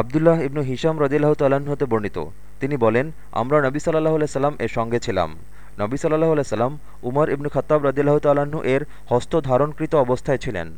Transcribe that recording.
আবদুল্লাহ ইবনু হিসাম রদিল্লাহ তাল্লাহ্ন হতে বর্ণিত। তিনি বলেন, আমরা নবী সাল্লাহ সাল্লাম এর সঙ্গে ছিলাম। নবী সাল্লাহ সাল্লাম উমর ইবনু খত্তাব রদিল্লাহ তাল্লাহ্ন এর হস্ত ধারণকৃত অবস্থায় ছিলেন।